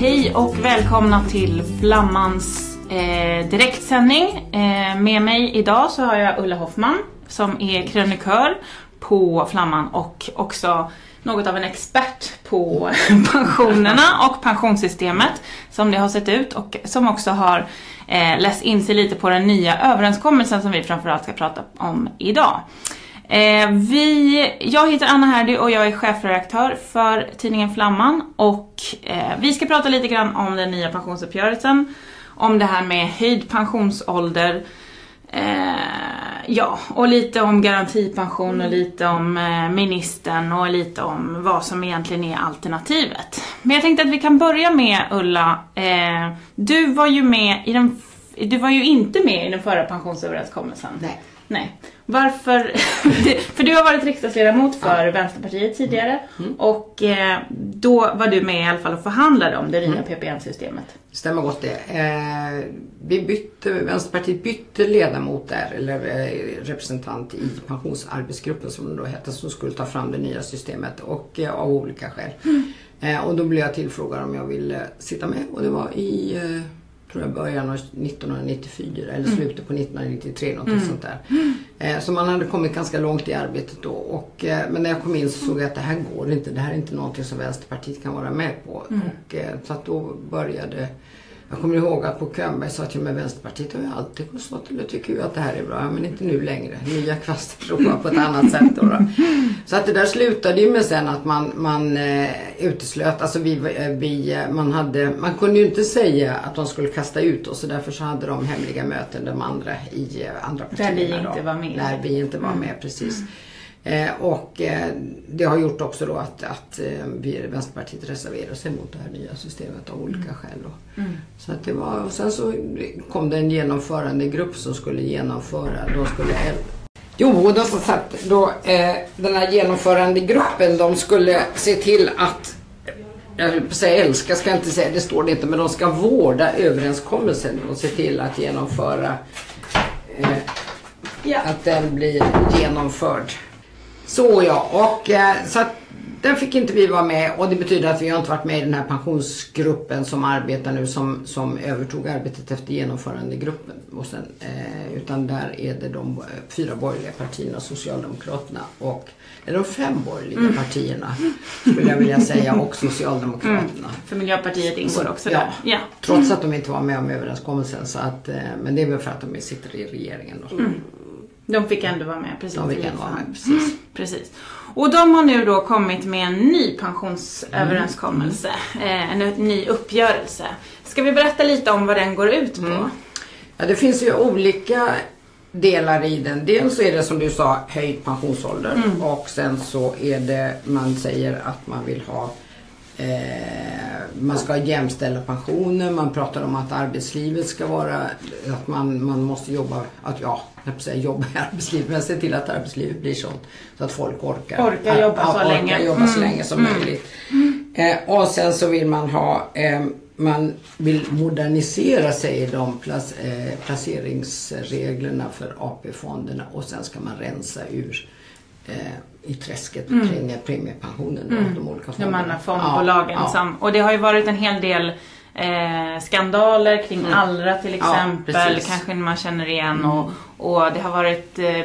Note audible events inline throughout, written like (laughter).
Hej och välkomna till Flammans eh, direktsändning. Eh, med mig idag så har jag Ulla Hoffman som är krönikör på Flamman och också något av en expert på (laughs) pensionerna och pensionssystemet som det har sett ut och som också har eh, läst in sig lite på den nya överenskommelsen som vi framförallt ska prata om idag. Eh, vi, jag heter Anna Herdy och jag är chefredaktör för tidningen Flamman och eh, vi ska prata lite grann om den nya pensionsuppgörelsen, om det här med höjd pensionsålder, eh, ja, och lite om garantipension och lite om eh, ministern och lite om vad som egentligen är alternativet. Men jag tänkte att vi kan börja med Ulla, eh, du var ju med i den, du var ju inte med i den förra pensionsöverenskommelsen. Nej. Nej. Varför? (laughs) för du har varit riksdagsledamot för ja. Vänsterpartiet tidigare mm. och eh, då var du med i alla fall och förhandlade om det nya mm. PPM-systemet. Stämmer gott det. Eh, vi bytte, Vänsterpartiet bytte ledamot där, eller eh, representant i pensionsarbetsgruppen som det då hette, som skulle ta fram det nya systemet och av olika skäl. Mm. Och då blev jag tillfrågad om jag ville sitta med och det var i tror jag början av 1994 eller mm. slutet på 1993 något mm. sånt där. Eh, så man hade kommit ganska långt i arbetet då. Och, eh, men när jag kom in så såg jag att det här går inte. Det här är inte någonting som Vänsterpartiet kan vara med på. Mm. Och, eh, så att då började jag kommer ihåg att Bo Könberg sa till mig Vänsterpartiet har ju alltid stått eller tycker ju att det här är bra. Men inte nu längre. Nya kvastar ropar på ett annat sätt. Då, då. Så att det där slutade ju med sen att man, man eh, uteslöt. Alltså vi, eh, vi, eh, man, hade, man kunde ju inte säga att de skulle kasta ut oss. Och därför så hade de hemliga möten de andra i eh, andra partierna. Där vi inte var med. Där vi inte var med precis. Mm. Eh, och eh, det har gjort också då att, att eh, vi Vänsterpartiet reserverar sig mot det här nya systemet av olika mm. skäl. Mm. Så att det var, och sen så kom det en genomförandegrupp som skulle genomföra, de skulle Jo, då satt då, eh, den här genomförandegruppen, de skulle se till att jag att säga älska, ska jag inte säga, det står det inte, men de ska vårda överenskommelsen och se till att genomföra eh, ja. att den blir genomförd. Så ja, och eh, så att den fick inte vi vara med och det betyder att vi har inte varit med i den här pensionsgruppen som arbetar nu som, som övertog arbetet efter genomförandegruppen. Och sen, eh, utan där är det de eh, fyra borgerliga partierna, Socialdemokraterna och eller de fem borgerliga mm. partierna skulle jag vilja säga och Socialdemokraterna. Mm. För Miljöpartiet ingår så, också ja, där. Ja. Trots att de inte var med om överenskommelsen. Så att, eh, men det är väl för att de sitter i regeringen. Då. Mm. De fick ändå vara med. Precis. De fick ändå vara med, precis. precis. Och de har nu då kommit med en ny pensionsöverenskommelse. Mm. En ny uppgörelse. Ska vi berätta lite om vad den går ut på? Mm. Ja, det finns ju olika delar i den. Dels är det som du sa höjd pensionsålder mm. och sen så är det man säger att man vill ha Eh, man ska jämställa pensioner, man pratar om att arbetslivet ska vara, att man, man måste jobba, att ja, jag säga jobba i arbetslivet, men se till att arbetslivet blir sånt så att folk orkar, orkar jobba, så, orkar länge. jobba så länge som mm. möjligt. Eh, och sen så vill man ha eh, man vill modernisera sig i de plac eh, placeringsreglerna för AP-fonderna och sen ska man rensa ur eh, i träsket mm. kring premiepensionen mm. de olika fonderna. De andra fondbolagen. Ja, ja. Och det har ju varit en hel del eh, skandaler kring mm. Allra till exempel. Ja, kanske man känner igen. Mm. Och, och det har varit eh,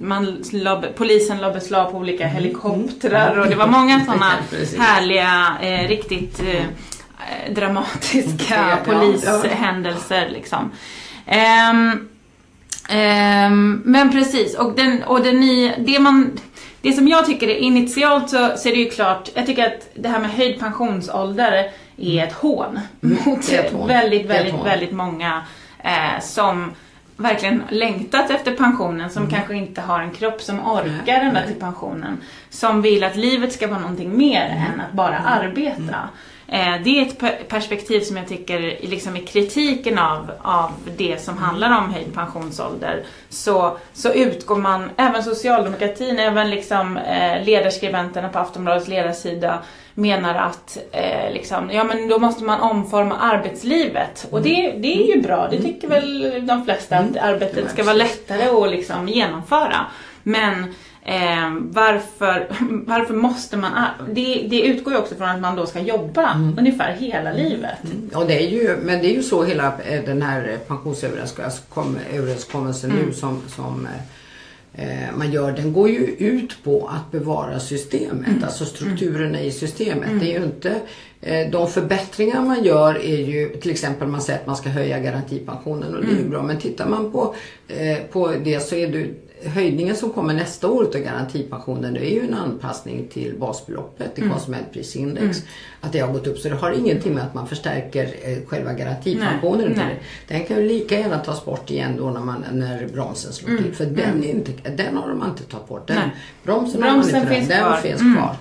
man la, polisen la beslag på olika mm. helikoptrar och det var många sådana (laughs) härliga, eh, riktigt eh, dramatiska polishändelser liksom. Um, Um, men precis, och, den, och den ny, det, man, det som jag tycker är initialt så, så är det ju klart, jag tycker att det här med höjd pensionsålder är ett hån mm. mot ett hån. väldigt, väldigt, väldigt många eh, som verkligen längtat efter pensionen, som mm. kanske inte har en kropp som orkar ända till pensionen. Som vill att livet ska vara någonting mer mm. än att bara mm. arbeta. Mm. Eh, det är ett perspektiv som jag tycker, liksom i kritiken av, av det som handlar om höjd pensionsålder, så, så utgår man, även socialdemokratin, även liksom, eh, ledarskribenterna på Aftonbladets ledarsida menar att eh, liksom, ja, men då måste man omforma arbetslivet. Och det, det är ju bra, det tycker väl de flesta, att mm. arbetet ska vara lättare att liksom genomföra. Men Eh, varför, (laughs) varför måste man... Det, det utgår ju också från att man då ska jobba mm. ungefär hela mm. livet. Mm. Ja, det är ju, men det är ju så hela eh, den här pensionsöverenskommelsen mm. nu som, som eh, man gör, den går ju ut på att bevara systemet, mm. alltså strukturerna i systemet. Mm. Det är ju inte, eh, de förbättringar man gör är ju till exempel man säger att man ska höja garantipensionen och det är ju mm. bra. Men tittar man på, eh, på det så är det höjningen som kommer nästa år av garantipensionen det är ju en anpassning till basbeloppet, till mm. konsumentprisindex. Mm. Att det har gått upp så det har ingenting med att man förstärker eh, själva garantipensionen. Nej, nej. Den kan ju lika gärna tas bort igen då när, man, när bromsen slår mm. till. För den, mm. är inte, den har de inte tagit bort. Den, bromsen, bromsen har man inte finns den, kvar. Den finns kvar.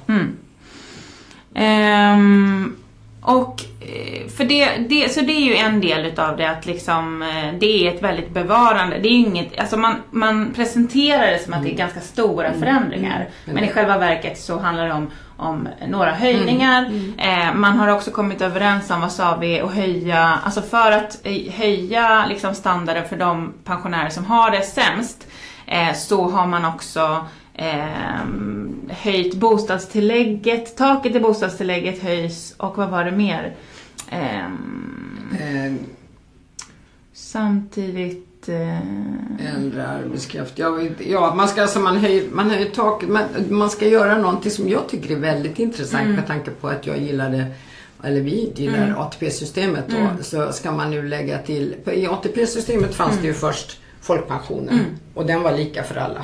Um, och eh, för det, det, så det är ju en del utav det att liksom eh, det är ett väldigt bevarande. Det är inget, alltså man, man presenterar det som att det är mm. ganska stora mm. förändringar. Mm. Men i själva verket så handlar det om, om några höjningar. Mm. Eh, man har också kommit överens om, vad sa vi, att höja, alltså för att eh, höja liksom standarden för de pensionärer som har det sämst eh, så har man också eh, höjt bostadstillägget, taket i bostadstillägget höjs och vad var det mer? Eh, eh. Samtidigt eh, Äldre arbetskraft. Ja, ja, man ska alltså man höjer, man höjer taket. Man, man ska göra någonting som jag tycker är väldigt intressant mm. med tanke på att jag gillade eller vi gillar mm. ATP-systemet då, mm. så ska man nu lägga till, i ATP-systemet fanns det ju mm. först folkpensionen mm. och den var lika för alla.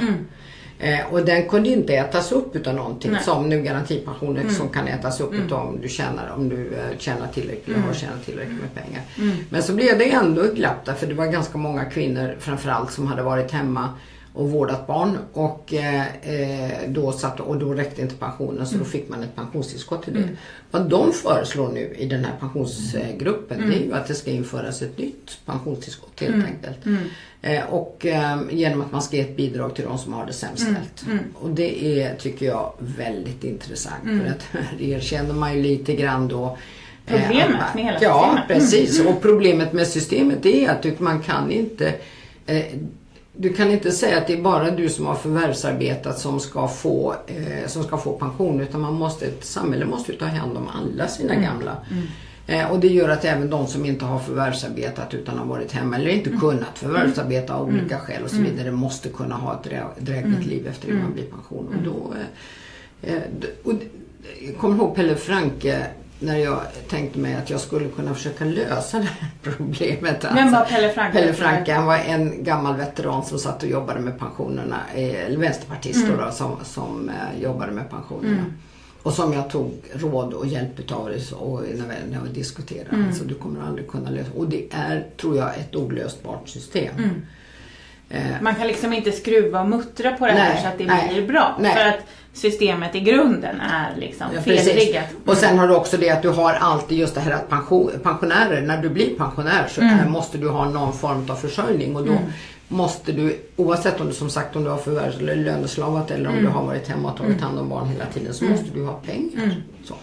Eh, och den kunde inte ätas upp utav någonting Nej. som nu garantipensionen mm. som kan ätas upp mm. utav om du tjänar, om du eh, tjänar tillräckligt mm. har tjänat tillräckligt med pengar. Mm. Men så blev det ändå ett glapp där för det var ganska många kvinnor framförallt som hade varit hemma och vårdat barn och, eh, eh, då, satt, och då räckte inte pensionen så mm. då fick man ett pensionstillskott till det. Mm. Vad de föreslår nu i den här pensionsgruppen mm. det är ju att det ska införas ett nytt pensionstillskott helt mm. enkelt. Mm. Eh, och eh, genom att man ska ge ett bidrag till de som har det sämst mm. ställt. Och det är, tycker jag, väldigt intressant för att här (laughs) erkänner man ju lite grann då eh, Problemet med hela systemet. Ja, precis. Och problemet med systemet är att man kan inte eh, du kan inte säga att det är bara du som har förvärvsarbetat som ska få, eh, som ska få pension utan man måste, ett samhälle måste ta hand om alla sina mm. gamla. Mm. Eh, och det gör att även de som inte har förvärvsarbetat utan har varit hemma eller inte mm. kunnat förvärvsarbeta av olika mm. skäl och så mm. vidare måste kunna ha ett drägligt mm. liv efter det man blir pension. Och då, eh, eh och, jag kommer ihåg Pelle Franke när jag tänkte mig att jag skulle kunna försöka lösa det här (laughs) problemet. Vem var alltså, Pelle Franke? Pelle Franke, han var en gammal veteran som satt och jobbade med pensionerna, eh, eller vänsterpartist mm. då, som, som eh, jobbade med pensionerna. Mm. Och som jag tog råd och hjälp utav och när vi diskuterade. Mm. Alltså, du kommer aldrig kunna lösa Och det är, tror jag, ett olösbart system. Mm. Eh. Man kan liksom inte skruva och muttra på det nej, här så att det nej, blir bra. Nej. För att systemet i grunden är liksom ja, felriggat. Och sen har du också det att du har alltid just det här att pension, pensionärer, när du blir pensionär så mm. är, måste du ha någon form av försörjning och då mm. måste du, oavsett om du som sagt om du har förvärvs eller löneslavat eller om mm. du har varit hemma och tagit mm. hand om barn hela tiden så mm. måste du ha pengar. Mm. Så.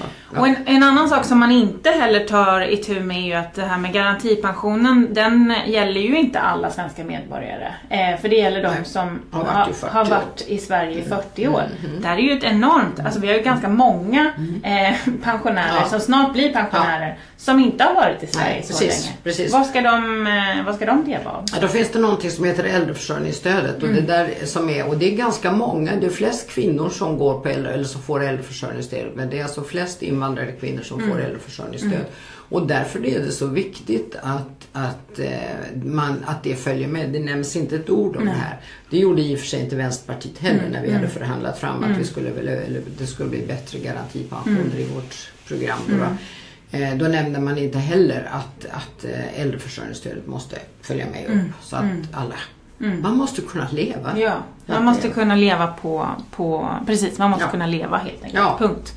Ja. Och en, en, annan sak som man inte heller tar itu med är ju att det här med garantipensionen, den gäller ju inte alla svenska medborgare. Eh, för det gäller de som har varit, har, har varit i Sverige i 40 år. Mm, mm. Det här är ju ett enormt, alltså vi har ju ganska många mm. eh, (laughs) pensionärer ja. som snart blir pensionärer ja. som inte har varit i Sverige Nej, så precis, länge. Precis. Vad, ska de, eh, vad ska de leva av? Ja, då finns det någonting som heter äldreförsörjningsstödet och mm. det där som är, och det är ganska många, det är flest kvinnor som går på äldre, eller som får äldreförsörjningsstöd men det är alltså flest invandrare kvinnor som mm. får äldreförsörjningsstöd. Mm. Och därför är det så viktigt att, att, eh, man, att det följer med. Det nämns inte ett ord om Nej. det här. Det gjorde i och för sig inte Vänsterpartiet heller mm. när vi hade mm. förhandlat fram att vi mm. skulle, eller, det skulle bli bättre garantipensioner mm. i vårt program. Då, eh, då nämnde man inte heller att, att eh, äldreförsörjningsstödet måste följa med upp. Så att alla Mm. Man måste kunna leva. Ja, man måste kunna leva på, på precis, man måste ja. kunna leva helt enkelt. Ja. Punkt.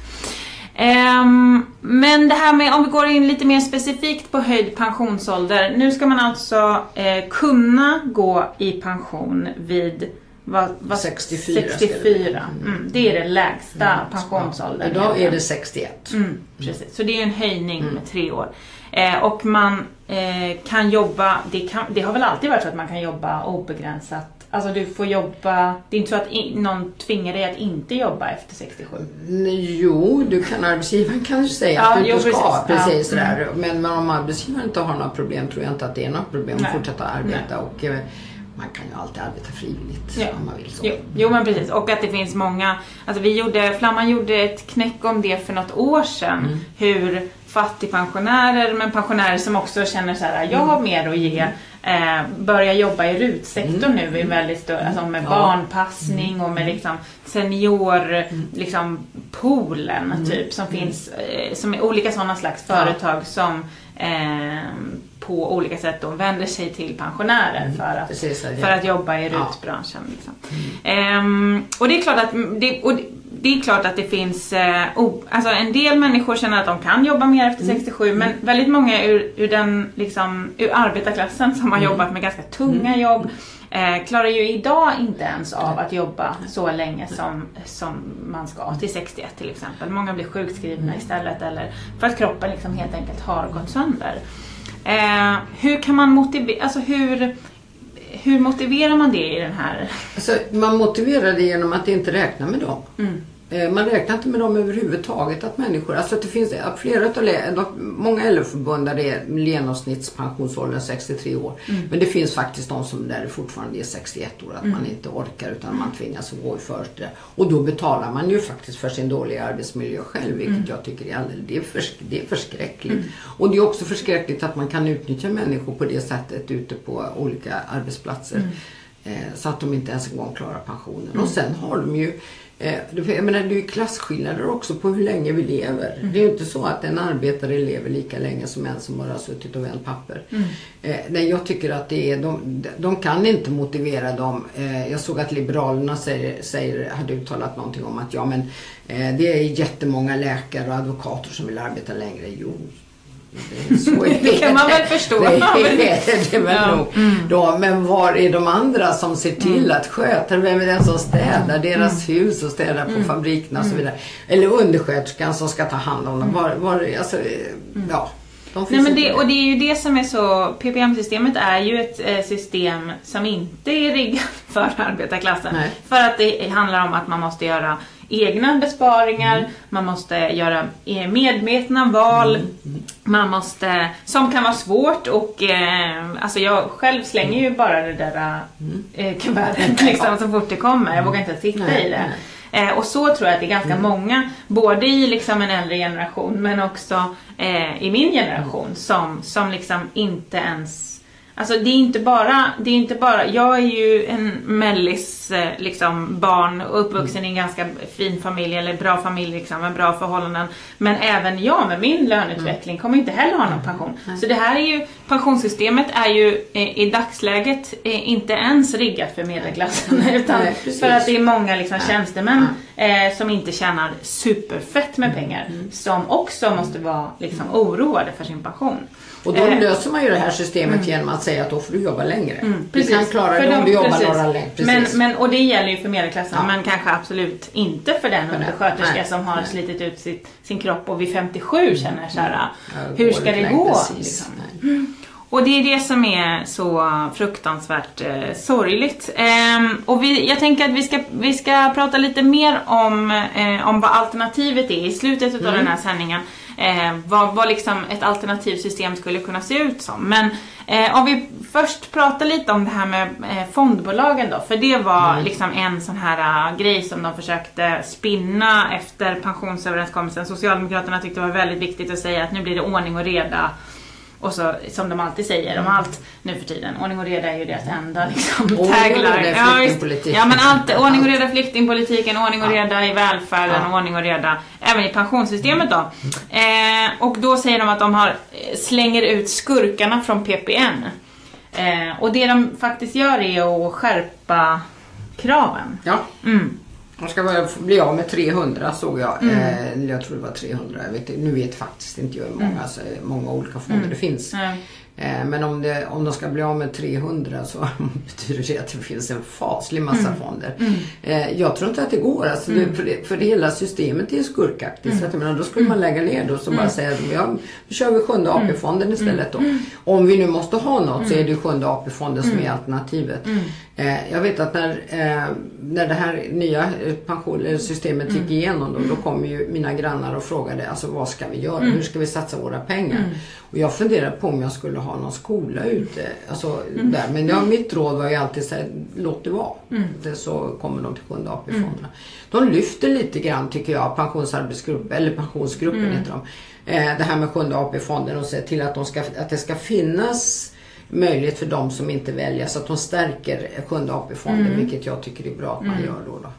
Um, men det här med, om vi går in lite mer specifikt på höjd pensionsålder. Nu ska man alltså eh, kunna gå i pension vid vad, vad, 64. 64. Mm. Det är det lägsta mm. pensionsåldern. Idag är det 61. Mm, precis, så det är en höjning mm. med tre år. Eh, och man eh, kan jobba, det, kan, det har väl alltid varit så att man kan jobba obegränsat Alltså du får jobba, det är inte så att in, någon tvingar dig att inte jobba efter 67? Jo, du kan, arbetsgivaren kanske säga Ja, att du jo, inte ska. precis. Precis, Ja. sådär. Men, men om arbetsgivaren inte har några problem tror jag inte att det är några problem Nej. att fortsätta arbeta. Och, eh, man kan ju alltid arbeta frivilligt Ja. om man vill så. Jo, jo men precis. Och att det finns många, alltså vi gjorde, Flamman gjorde ett knäck om det för något år sedan. Mm. Hur fattigpensionärer, men pensionärer som också känner så här, jag har mer att ge. Eh, börjar jobba i RUT-sektorn nu i väldigt stor, alltså med Ja. barnpassning och med liksom senior, liksom poolen typ som finns, eh, som är olika sådana slags Ja. företag som eh, på olika sätt då vänder sig till pensionärer för att Precis, ja. för att jobba i Ja. RUT-branschen. Liksom. Ehm, och det är klart att det, och det- det är klart att det finns, eh, o- alltså en del människor känner att de kan jobba mer efter 67 men väldigt många ur, ur den liksom, ur arbetarklassen som har jobbat med ganska tunga jobb eh, klarar ju idag inte ens av att jobba så länge som, som man ska, till 61 till exempel. Många blir sjukskrivna istället eller för att kroppen liksom helt enkelt har gått sönder. Eh, hur kan man motivera, alltså hur, hur motiverar man det i den här... Alltså, man motiverar det genom att inte räkna med dem. Mm. Eh, Man räknar inte med dem överhuvudtaget. Att människor, alltså att det finns att flera de, många LO-förbund där det är genomsnittspensionsåldern 63 år. Mm. Men det finns faktiskt de som där det fortfarande är 61 år. Att man inte orkar utan man tvingas att gå i första. Och då betalar man ju faktiskt för sin dåliga arbetsmiljö själv. Vilket Mm. jag tycker är alldeles, det är, förs, det är förskräckligt. Och det är också förskräckligt att man kan utnyttja människor på det sättet ute på olika arbetsplatser. Mm. Eh, så att de inte ens en gång klarar pensionen. Och sen har de ju jag menar, det är ju klasskillnader också på hur länge vi lever. Mm. Det är ju inte så att en arbetare lever lika länge som en som bara har suttit och vänt papper. Mm. Eh, nej, jag tycker att det är, de, de kan inte motivera dem. Eh, jag såg att Liberalerna säger, säger, hade uttalat någonting om att ja men eh, det är jättemånga läkare och advokater som vill arbeta längre. Jo, så är Det kan man väl (laughs) förstå. Det är det, väl Ja. nog. Då, men var är de andra som ser till att sköta Vem är den som städar deras hus och städar på fabrikerna och så vidare? Eller undersköterskan som ska ta hand om dem. Var, var, alltså, ja, Nej, men det, och det är ju det som är så, PPM-systemet är ju ett eh, system som inte är riggat (laughs) för arbetarklassen. Nej. För att det handlar om att man måste göra egna besparingar, Mm. man måste göra eh, medvetna val, Mm. man måste, som kan vara svårt och eh, alltså jag själv slänger ju bara det där eh, kuvertet (laughs) liksom, så fort det kommer. Jag vågar inte titta Mm. I det. Eh, och så tror jag att det är ganska många, både i liksom en äldre generation men också eh, i min generation som, som liksom inte ens Alltså det är inte bara, det är inte bara, jag är ju en mellis eh, liksom barn och uppvuxen i en ganska fin familj eller bra familj liksom med bra förhållanden. Men även jag med min löneutveckling kommer inte heller ha någon pension. Så det här är ju, pensionssystemet är ju eh, i dagsläget eh, inte ens riggat för medelklassen utan Nej, för att det är många liksom tjänstemän eh, som inte tjänar superfett med pengar som också måste vara liksom oroade för sin pension. Och då Eh, löser man ju det här systemet genom att säga att då får du jobba längre. du Mm, Precis. kan klara För det om du jobbar precis. några längre. Men, Precis. Men, och det gäller ju för medelklassen, Ja. men kanske absolut inte för den För undersköterska Nej. som har Nej. slitit ut sitt, sin kropp och vid 57 känner så här, Ja, hur ska det längre? gå? Precis. Liksom. Nej. Och det är det som är så fruktansvärt eh, sorgligt. Ehm, och vi, jag tänker att vi ska, vi ska prata lite mer om, eh, om vad alternativet är i slutet av den här sändningen. Eh, vad, vad liksom ett alternativsystem skulle kunna se ut som. Men eh, om vi först pratar lite om det här med eh, fondbolagen då. För det var liksom en sån här uh, grej som de försökte spinna efter pensionsöverenskommelsen. Socialdemokraterna tyckte det var väldigt viktigt att säga att nu blir det ordning och reda och så, som de alltid säger om allt nu för tiden. Ordning och reda är ju deras enda liksom, Ordning och tagline. Ja, ja men allt, ordning och reda i flyktingpolitiken, ordning och reda i välfärden, Ja. ordning och reda även i pensionssystemet då. Eh, och då säger de att de har, eh, slänger ut skurkarna från PPN. Eh, och det de faktiskt gör är att skärpa kraven. Ja. Mm. De ska bara bli av med 300 såg jag. Mm. Eh, jag tror det var 300. Jag vet, nu vet faktiskt inte jag hur många, alltså, många olika fonder det finns. Mm. Eh, men om, det, om de ska bli av med 300 så (laughs) betyder det att det finns en faslig massa mm. fonder. Mm. Eh, jag tror inte att det går. Alltså mm. för, det, för det hela systemet är skurkaktigt. Mm. Så att, menar, då skulle man lägga ner det och så bara mm. säga att ja, då kör vi sjunde mm. AP-fonden istället då. Om vi nu måste ha något så är det sjunde AP-fonden som är alternativet. Eh, jag vet att när, när det här nya pensionssystemet gick igenom då, då kom ju mina grannar och frågade alltså vad ska vi göra? Hur ska vi satsa våra pengar? Och jag funderade på om jag skulle ha någon skola ute. Alltså, mm. där. Men ja, mitt råd var ju alltid så här, låt det vara. Mm. Det så kommer de till sjunde AP-fonderna. Mm. De lyfter lite grann tycker jag, pensionsarbetsgruppen, eller pensionsgruppen mm. heter de. Eh, det här med sjunde AP-fonden och se till att, de ska, att det ska finnas möjlighet för de som inte väljer så att de stärker sjunde AP-fonden mm. vilket jag tycker är bra att man mm. gör då. då.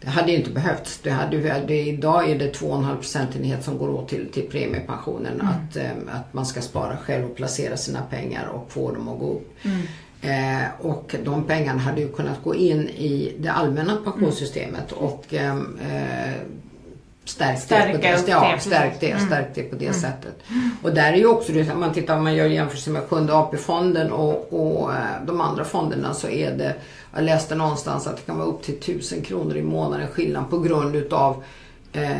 Det hade ju inte behövts. Det hade, det, idag är det 2,5 procentenhet som går åt till, till premiepensionen. Mm. Att, eh, att man ska spara själv och placera sina pengar och få dem att gå upp. Mm. Eh, och de pengarna hade ju kunnat gå in i det allmänna pensionssystemet och ehm, eh, stärkt Stärka det, det, ja, stärkt det, mm. stärkt det på det mm. sättet. Och där är ju också det, om man tittar om man gör jämförelse med sjunde AP-fonden och, och eh, de andra fonderna så är det jag läste någonstans att det kan vara upp till 1000 kronor i månaden skillnad på grund utav eh,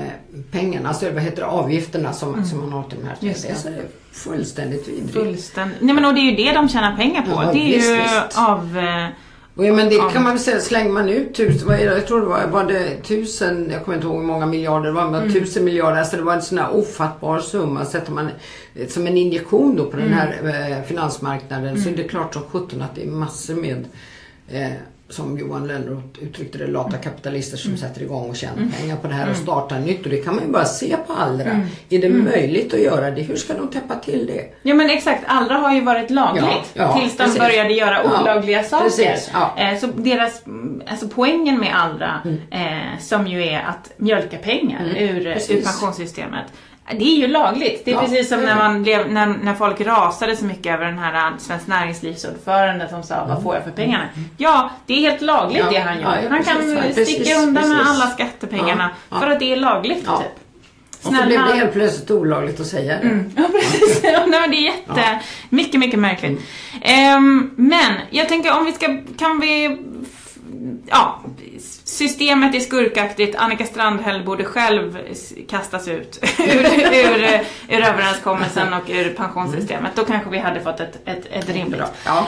pengarna, alltså vad heter det, avgifterna som, mm. som man har till de här. Just det. Är fullständigt vidrigt. Fullständigt. Nej men och det är ju det de tjänar pengar på. Ja, det är visst, ju visst. av eh, och ja, men det kan man väl säga, slänger man ut tusen, vad är det, jag tror det var, var det tusen, jag kommer inte ihåg hur många miljarder det var, men mm. tusen miljarder, alltså det var en sån här ofattbar summa. Sätter man som en injektion då på mm. den här eh, finansmarknaden mm. så är det klart som sjutton att det är massor med eh, som Johan Lönnroth uttryckte det, lata mm. kapitalister som mm. sätter igång och tjänar mm. pengar på det här och mm. startar nytt. Och det kan man ju bara se på Allra. Mm. Är det mm. möjligt att göra det? Hur ska de täppa till det? Ja men exakt, Allra har ju varit lagligt ja, ja, tills de precis. började göra olagliga ja, saker. Ja. Eh, så deras, alltså poängen med Allra, eh, som ju är att mjölka pengar ur, ur pensionssystemet det är ju lagligt. Det är ja, precis som när, man blev, när, när folk rasade så mycket över den här äh, Svensk Näringslivsordförande som sa mm. vad får jag för pengarna? Ja, det är helt lagligt ja, det han gör. Ja, han kan precis, sticka undan precis. med alla skattepengarna för att det är lagligt typ. Snälla. Och så blev det helt plötsligt olagligt att säga det. Mm. Ja, precis. (laughs) Ja, det är jätte, mycket, mycket märkligt. Mm. Um, men jag tänker om vi ska, kan vi ja, systemet är skurkaktigt. Annika Strandhäll borde själv kastas ut (laughs) ur, ur, ur överenskommelsen och ur pensionssystemet. Då kanske vi hade fått ett, ett, ett rimligt. Ja.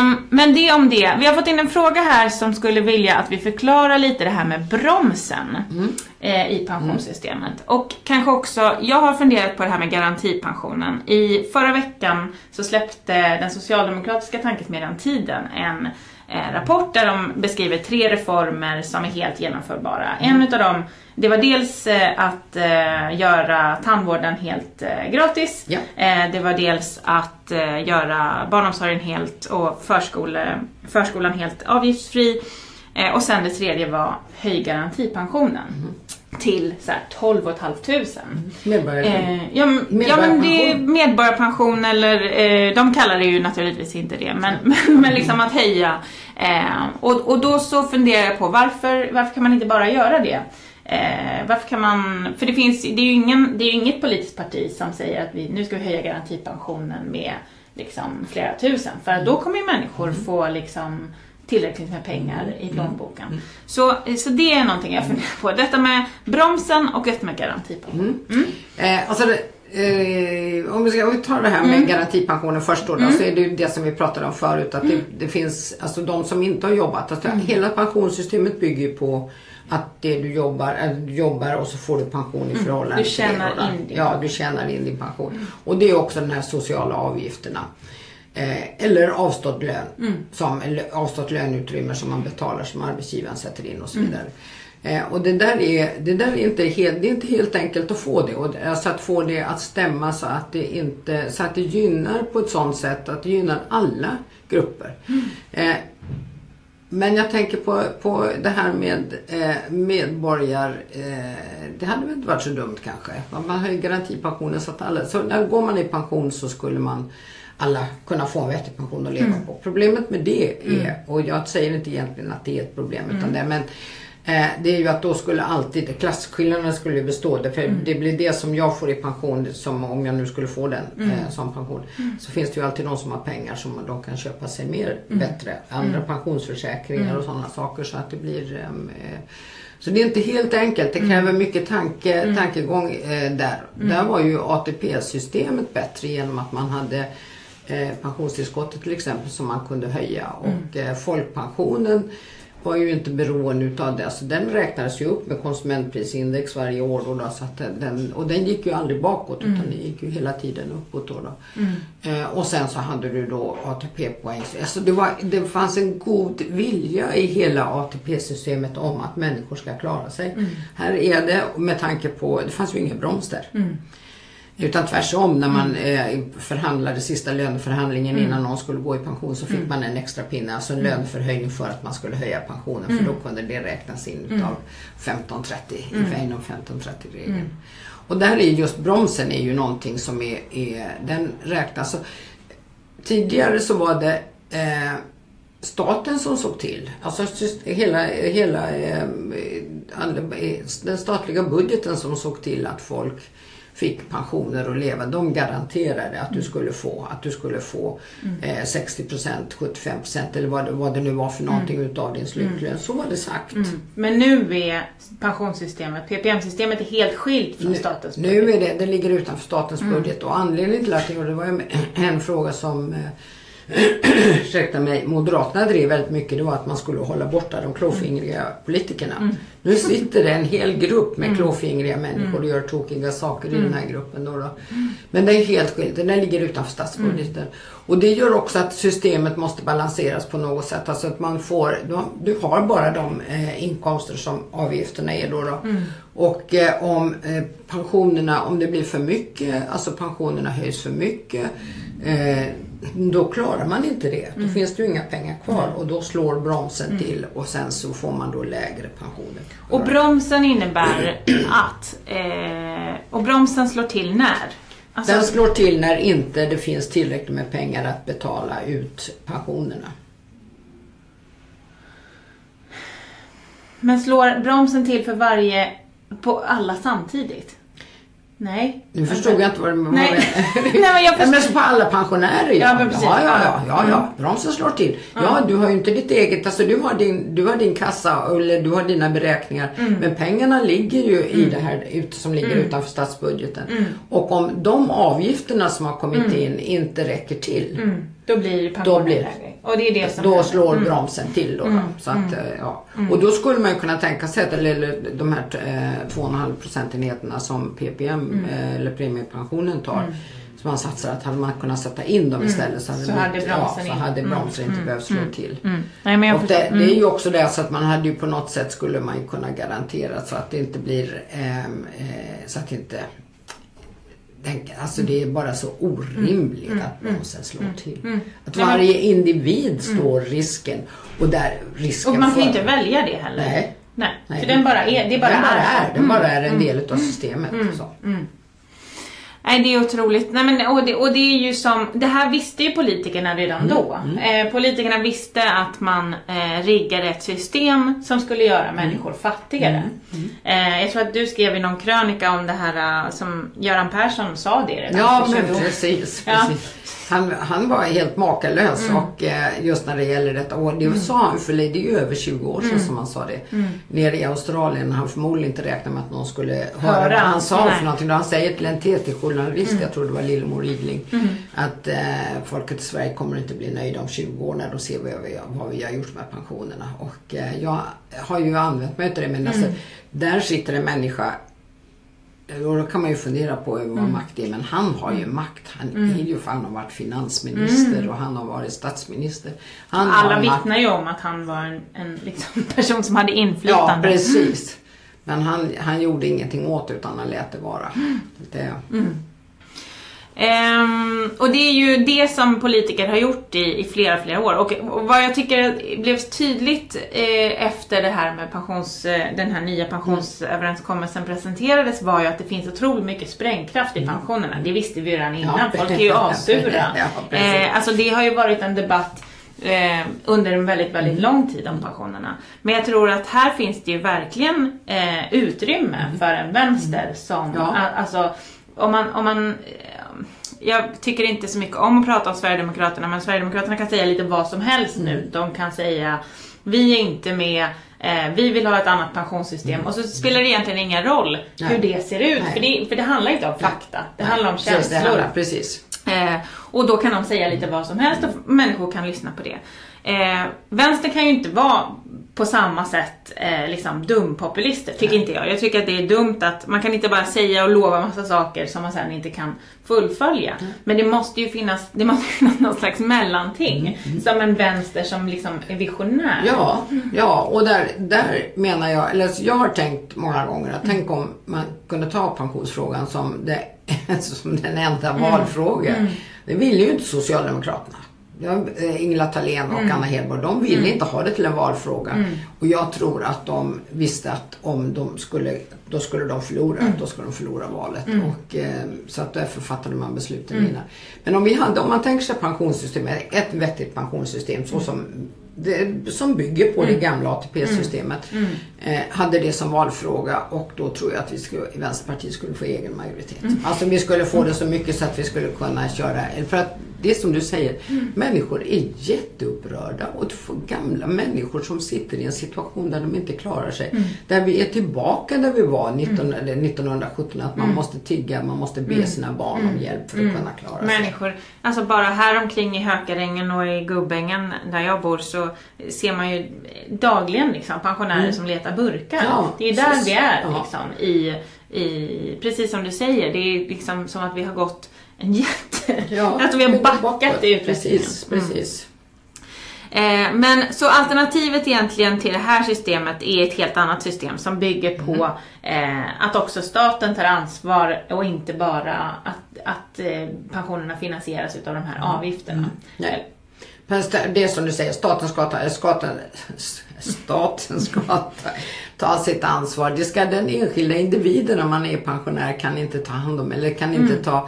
Um, men det om det. Vi har fått in en fråga här som skulle vilja att vi förklarar lite det här med bromsen mm. eh, i pensionssystemet. Mm. Och kanske också, jag har funderat på det här med garantipensionen. I förra veckan så släppte den socialdemokratiska tankesmedjan Tiden en rapport där de beskriver tre reformer som är helt genomförbara. Mm. En utav dem, det var dels eh, att eh, göra tandvården helt gratis. Ja. Det var dels att göra barnomsorgen helt och förskole, förskolan helt avgiftsfri. Och sen det tredje var höj garantipensionen. Mm till så här 12 500. Medborgarpension? Eh, ja, ja, men det är medborgarpension eller eh, de kallar det ju naturligtvis inte det men, (laughs) men, men liksom att höja. Eh, och, och då så funderar jag på varför, varför kan man inte bara göra det? Eh, varför kan man, för det finns, det är ju ingen, det är inget politiskt parti som säger att vi, nu ska vi höja garantipensionen med liksom flera tusen. För då kommer ju människor mm. få liksom tillräckligt med pengar i mm. plånboken. Mm. Så, så det är någonting jag funderar på. Detta med bromsen och detta med garantipension. Mm. mm. Eh, alltså det, eh, om, vi ska, om vi tar det här med mm. garantipensionen först då, då mm. så är det ju det som vi pratade om förut. Att det, det finns, alltså de som inte har jobbat. Alltså, Hela pensionssystemet bygger ju på att det du jobbar, äh, du jobbar och så får du pension i förhållande du tjänar till det. In din ja, du tjänar in din pension. Och det är också de här sociala avgifterna. Eh, eller avstått lön. Mm. Som, eller avstått löneutrymme som man betalar som arbetsgivaren sätter in och så vidare. Mm. Eh, och det där, är, det där är, inte helt, det är inte helt enkelt att få det. Och, alltså att få det att stämma så att det, inte, så att det gynnar på ett sådant sätt att det gynnar alla grupper. Mm. Eh, men jag tänker på, på det här med eh, medborgar... Eh, det hade väl inte varit så dumt kanske. Man höjer garantipensionen så att alla... Så när går man i pension så skulle man alla kunna få en vettig pension att leva mm. på. Problemet med det är, mm. och jag säger inte egentligen att det är ett problem utan mm. det, men Eh, det är ju att då skulle alltid klasskillnaderna skulle bestå. För Mm. det blir det som jag får i pension, som om jag nu skulle få den Mm. eh, som pension. Så finns det ju alltid de som har pengar som de kan köpa sig mer bättre. Andra pensionsförsäkringar och sådana saker så att det blir ehm, eh, så det är inte helt enkelt. Det kräver mycket tanke, tankegång eh, där. Där var ju ATP-systemet bättre genom att man hade pensionstillskottet till exempel som man kunde höja. Och eh, folkpensionen var ju inte beroende utav det. Så den räknades ju upp med konsumentprisindex varje år. Då, då, så den, och den gick ju aldrig bakåt utan den gick ju hela tiden uppåt. Då, då. Eh, och sen så hade du då ATP-poäng. Alltså det, var, det fanns en god vilja i hela ATP-systemet om att människor ska klara sig. Här är det med tanke på, det fanns ju ingen broms där. Utan tvärtom, när man eh, förhandlade sista löneförhandlingen innan någon skulle gå i pension så fick man en extra pinne, alltså en löneförhöjning för att man skulle höja pensionen. För då kunde det räknas in utav 1530, inom 1530-regeln. Och där är just bromsen är ju någonting som är, är den räknas. Så, tidigare så var det eh, staten som såg till. Alltså hela, hela eh, eh, den statliga budgeten som såg till att folk fick pensioner och leva. De garanterade att du skulle få, att du skulle få eh, 60%, 75% eller vad vad det nu var för någonting utav din slutlön. Så var det sagt. Men nu är pensionssystemet, PPM-systemet är helt skilt från statens Nu är det, det ligger utanför statens budget. Och anledningen till att det, och det var ju en fråga som eh, (clears throat) ursäkta mig, Moderaterna drev väldigt mycket det var att man skulle hålla borta de klåfingriga politikerna. Nu sitter det en hel grupp med klåfingriga människor och gör tokiga saker i den här gruppen. Då då. Men det är helt skilt, den ligger utanför statsbudgeten. Och det gör också att systemet måste balanseras på något sätt. Alltså att man får, du har, du har bara de eh, inkomster som avgifterna är då. då. Och eh, om eh, pensionerna, om det blir för mycket, alltså pensionerna höjs för mycket. Då klarar man inte det. Då finns det ju inga pengar kvar och då slår bromsen till och sen så får man då lägre pensioner. Och bromsen innebär (clears throat) att, eh, och bromsen slår till när? Alltså, Den slår till när inte det finns tillräckligt med pengar att betala ut pensionerna. Men slår bromsen till för varje, på alla samtidigt? Nej. Nu förstod jag inte vad det var. (laughs) Nej. Men jag Ja, förstår. men så på alla pensionärer Ja, men precis. ja, ja, ja, Ja. ja, ja. Bromsen slår till. Ja, du har ju inte ditt eget, alltså du har din, du har din kassa eller du har dina beräkningar. Mm. Men pengarna ligger ju i det här ut, som ligger utanför statsbudgeten. Mm. Och om de avgifterna som har kommit in inte räcker till. Mm, då blir pensionen Då blir- lägre. Och det är det som Då händer. slår bromsen till då. då. Så att, eh, ja. Och då skulle man kunna tänka sig att eller, de här eh, 2,5 procentenheterna som PPM eh, eller premiepensionen tar. Som man satsar att hade man kunnat sätta in dem istället så hade, Så hade bromsen ja, så hade bromsen inte behövt slå till. Mm. Nej, men jag Och det, det är ju också det så att man hade ju på något sätt skulle man kunna garantera så att det inte blir ehm, eh, så att inte den, alltså det är bara så orimligt Mm. att bromsen slår till. Att varje individ står risken och där risken Mm. Och man får för- inte välja det heller. Nej. Nej. För den bara är. Det bara den bara är. Mm. är. Den bara är en del utav systemet. Så. Nej, det är otroligt. Nej, men, och, det, och det är ju som, det här visste ju politikerna redan då. Eh, politikerna visste att man eh, riggade ett system som skulle göra människor fattigare. Eh, jag tror att du skrev i någon krönika om det här eh, som Göran Persson sa det redan Ja, för 20 men år. precis. Ja. Han, han var helt makalös och eh, just när det gäller detta. Och det sa han för det är ju över 20 år sedan som han sa det. Nere i Australien han förmodligen inte räknade med att någon skulle höra, Höra. vad han sa Nej. för någonting. Då han säger till en TT-journalist, jag tror det var Lillemor Igling, att eh, folket i Sverige kommer inte bli nöjda om 20 år när de ser vad vi, vad vi har gjort med pensionerna. Och eh, jag har ju använt mig av det men alltså, där sitter en människa då kan man ju fundera på vad Mm. makt är. Men han har ju makt. Han är ju för han har varit finansminister och han har varit statsminister. Han Mm. Alla makt. vittnar ju om att han var en, en liksom (laughs) person som hade Ja, inflytande. precis. Men han, han gjorde ingenting åt det utan han lät det vara. Det, Ehm, och det är ju det som politiker har gjort i, i flera, flera år. Och, och vad jag tycker blev tydligt eh, efter det här med pensions, eh, den här nya pensionsöverenskommelsen presenterades var ju att det finns otroligt mycket sprängkraft i pensionerna. Det visste vi ju redan innan. Ja. Folk är ju assura. Ja, eh, alltså det har ju varit en debatt eh, under en väldigt, väldigt Mm. lång tid om pensionerna. Men jag tror att här finns det ju verkligen eh, utrymme för en vänster som, Mm. Ja. alltså om man, om man jag tycker inte så mycket om att prata om Sverigedemokraterna men Sverigedemokraterna kan säga lite vad som helst Mm. nu. De kan säga vi är inte med, eh, vi vill ha ett annat pensionssystem och så spelar det egentligen ingen roll hur Mm. Nej. det ser ut Nej. för det, för det handlar inte om fakta, det handlar om Precis, känslor. Det handlar, precis. Eh, och då kan de säga lite vad som helst och människor kan lyssna på det. Eh, vänster kan ju inte vara på samma sätt eh, liksom dumpopulister, tycker inte jag. Jag tycker att det är dumt att man kan inte bara säga och lova massa saker som man sen inte kan fullfölja. Men det måste ju finnas, det måste finnas någon slags mellanting. Som en vänster som liksom är visionär. Ja, ja och där, där menar jag, eller så jag har tänkt många gånger att tänk om man kunde ta pensionsfrågan som, det, (laughs) som den enda valfrågan. Det vill ju inte Socialdemokraterna. Eh, Ingela Thalén och Anna Hedborg, de ville inte ha det till en valfråga. Och jag tror att de visste att om de skulle, då skulle de förlora, då skulle de förlora valet. Och, eh, så att därför fattade man besluten innan. Men om vi hade, om man tänker sig pensionssystemet, ett vettigt pensionssystem så som det, som bygger på det gamla ATP-systemet eh, hade det som valfråga och då tror jag att vi skulle, Vänsterpartiet skulle få egen majoritet. Alltså vi skulle få det så mycket så att vi skulle kunna köra, för att det är som du säger, människor är jätteupprörda och gamla människor som sitter i en situation där de inte klarar sig. Där vi är tillbaka där vi var 19, eller 1917, att man måste tigga, man måste be sina barn om hjälp för att kunna klara sig. Människor, alltså bara här omkring i Hökarängen och i Gubbängen där jag bor så ser man ju dagligen liksom pensionärer som letar burkar. Mm. Ja, det är där precis. vi är Ja. liksom i, i, precis som du säger, det är liksom som att vi har gått en jätte... Ja, alltså vi har backat bakåt. i utvecklingen. Precis, precis. Eh, men så alternativet egentligen till det här systemet är ett helt annat system som bygger på eh, att också staten tar ansvar och inte bara att, att eh, pensionerna finansieras utav de här avgifterna. Nej. Men det är som du säger, staten ska ta, staten, staten ska ta, ta sitt ansvar. Det ska den enskilda individen om man är pensionär kan inte ta hand om eller kan inte ta eh,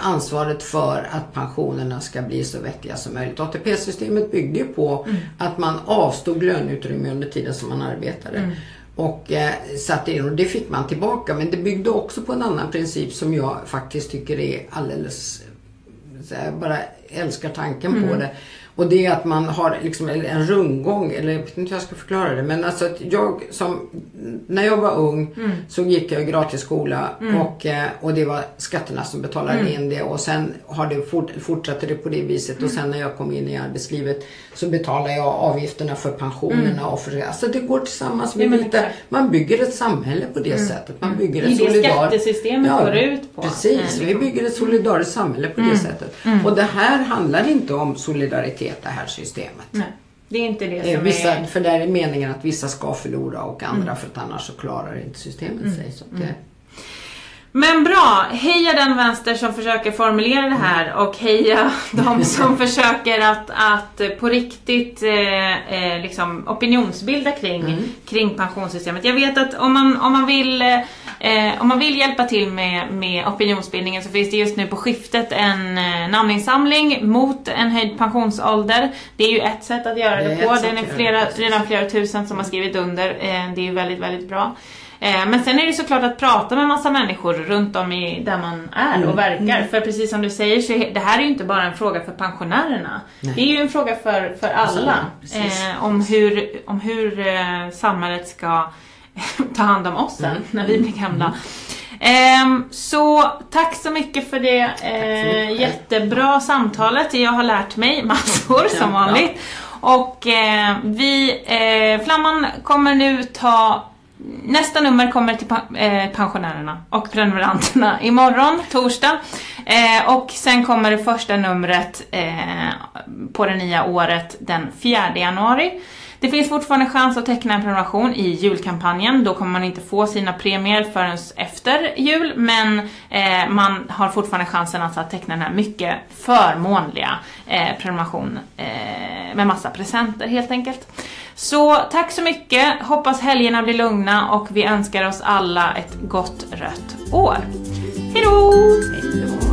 ansvaret för att pensionerna ska bli så vettiga som möjligt. ATP-systemet byggde ju på att man avstod löneutrymme under tiden som man arbetade. Och eh, satte in och det fick man tillbaka men det byggde också på en annan princip som jag faktiskt tycker är alldeles jag bara älskar tanken på det. Och det är att man har liksom en rundgång, eller jag vet inte hur jag ska förklara det. Men alltså att jag som, när jag var ung så gick jag i gratis skola och, eh, och det var skatterna som betalade in det. Och sen har det fort, fortsatte det på det viset och sen när jag kom in i arbetslivet så betalade jag avgifterna för pensionerna och för Alltså det går tillsammans. Ja, men lite, man bygger ett samhälle på det sättet. Man bygger Det är ett det solidariskt... skattesystemet går ut på. Precis, vi bygger ett solidariskt samhälle på det sättet. Och det här handlar inte om solidaritet, det här systemet. Nej, det är inte det är som vissa, är... för där är meningen att vissa ska förlora och andra för att annars så klarar inte systemet sig. Så att det, Men bra, heja den vänster som försöker formulera det här och heja (laughs) de som försöker att, att på riktigt eh, eh, liksom opinionsbilda kring, kring pensionssystemet. Jag vet att om man, om man, vill, eh, om man vill hjälpa till med, med opinionsbildningen så finns det just nu på skiftet en eh, namninsamling mot en höjd pensionsålder. Det är ju ett sätt att göra Det det, på. Den är flera, det, redan flera tusen som har skrivit under. Eh, det är ju väldigt, väldigt bra. Eh, Men sen är det såklart att prata med massa människor runt om i, där man är Mm. och verkar. För precis som du säger så är det här är ju inte bara en fråga för pensionärerna. Det är ju en fråga för, för alla. Eh, om hur, om hur eh, samhället ska (laughs) ta hand om oss sen Mm. när vi blir gamla. Ehm, så tack så mycket för det eh, mycket. jättebra samtalet. Jag har lärt mig massor som vanligt. Och vi, Flamman kommer nu ta Nästa nummer kommer till eh, pensionärerna och prenumeranterna (laughs) imorgon, torsdag. Eh, och sen kommer det första numret eh, på det nya året den 4 januari. Det finns fortfarande chans att teckna en prenumeration i julkampanjen. Då kommer man inte få sina premier förrän efter jul, men eh, man har fortfarande chansen alltså att teckna den här mycket förmånliga eh, prenumeration eh, med massa presenter helt enkelt. Så tack så mycket, hoppas helgerna blir lugna och vi önskar oss alla ett gott rött år. Hejdå! Hejdå.